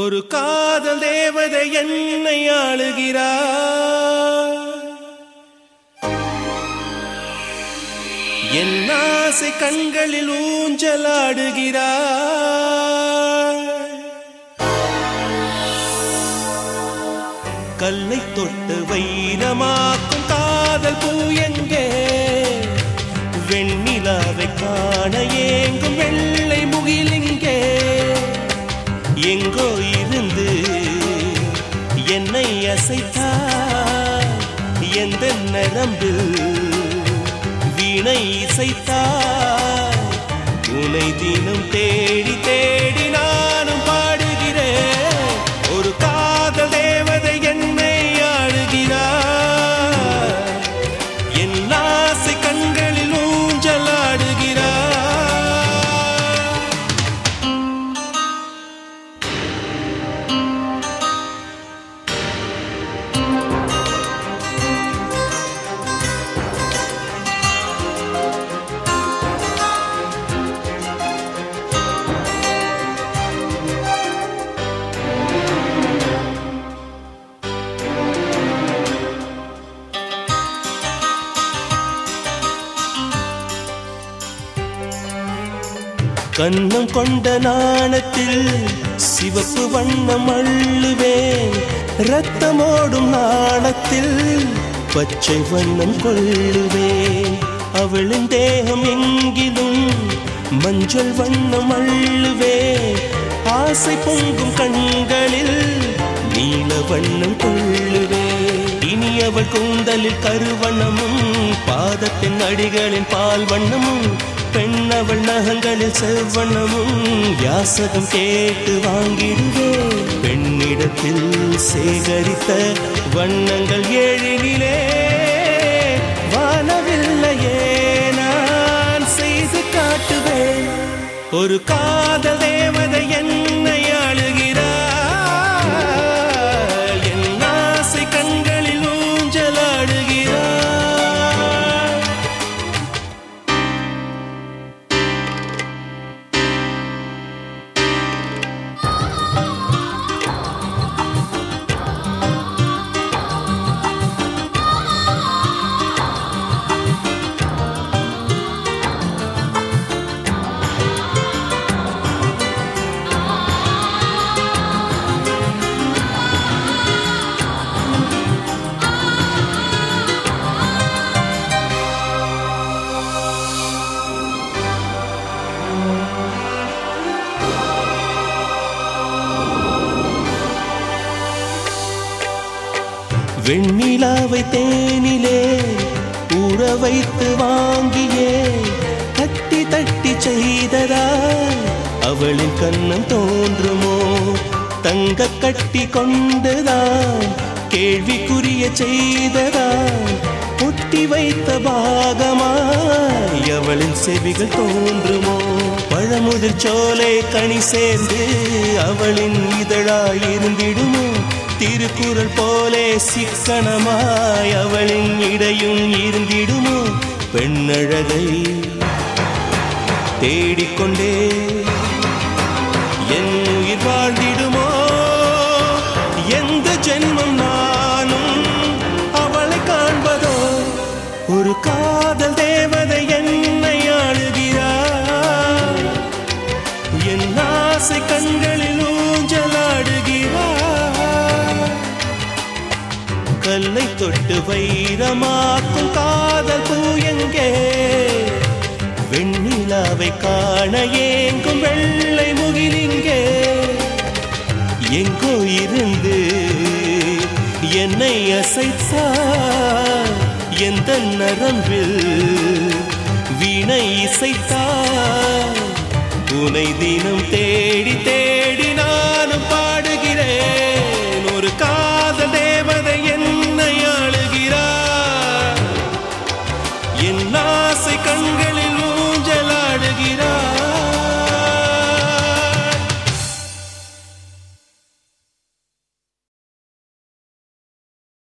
ஒரு காதல் தேவதை என்னை ஆளுகிறார். என் ஆசை கண்களில் ஊஞ்சலாடுகிறார். கல்லை தொட்டு வைரமாக்கும் காதல் பூ எங்கே? வெண்ணிலாவை காண ஏங்கும் எந்த நரம்பில் வீணை இசைத்தாய் உனை தினம் தேடி தேடி கண்ணம் கொண்ட நாணத்தில் சிவப்பு வண்ணம் அள்ளுவேன். ரத்தமோடும் நாணத்தில் பச்சை வண்ணம் கொள்ளுவேன். அவளின் தேகம் எங்கிலும் மஞ்சள் வண்ணம் அள்ளுவேன். ஆசை பொங்கும் கண்களில் நீல வண்ணம் கொள்ளுவேன். இனி அவள் கூந்தலில் கருவண்ணமும் பாதத்தின் அடிகளின் பால் வண்ணமும் பெண் அவள் நகங்களில் செவ்வண்ணமும் யாசகம் கேட்டு வாங்கிடுவே. பெண்ணிடத்தில் சேகரித்த வண்ணங்கள் ஏழினிலே வானவில்லையே நான் செய்து காட்டுவேன். ஒரு காத வெண்ணிலாவை தேனிலே ஊற வைத்து வாங்கியே தட்டி தட்டி செய்ததா? அவளின் கண்ணம் தோன்றுமோ? தங்க கட்டி கொண்டுதான் கேள்விக்குரிய செய்ததா? ஒட்டி வைத்த பாகமாய் அவளின் செவிகள் தோன்றுமோ? பழமுதிர் சோலை கனி சேர்ந்து அவளின் இதழாயிருந்திடுமோ திருக்குறள் போலே சிக்கனமாய் அவளின் இடையும் இருந்திடுமோ? பெண்ணழகை தேடிக்கொண்டே கல்லை தொட்டு வைரமாக்கும் காதல் பூ வெண்ணிலாவை காண ஏங்கும் வெள்ளை முகிலிங்கே. எங்கோ இருந்து என்னை அசைத்தார். எந்த நரம்பில் வீணை இசைத்தார். உனை தினம் தேடி தேடி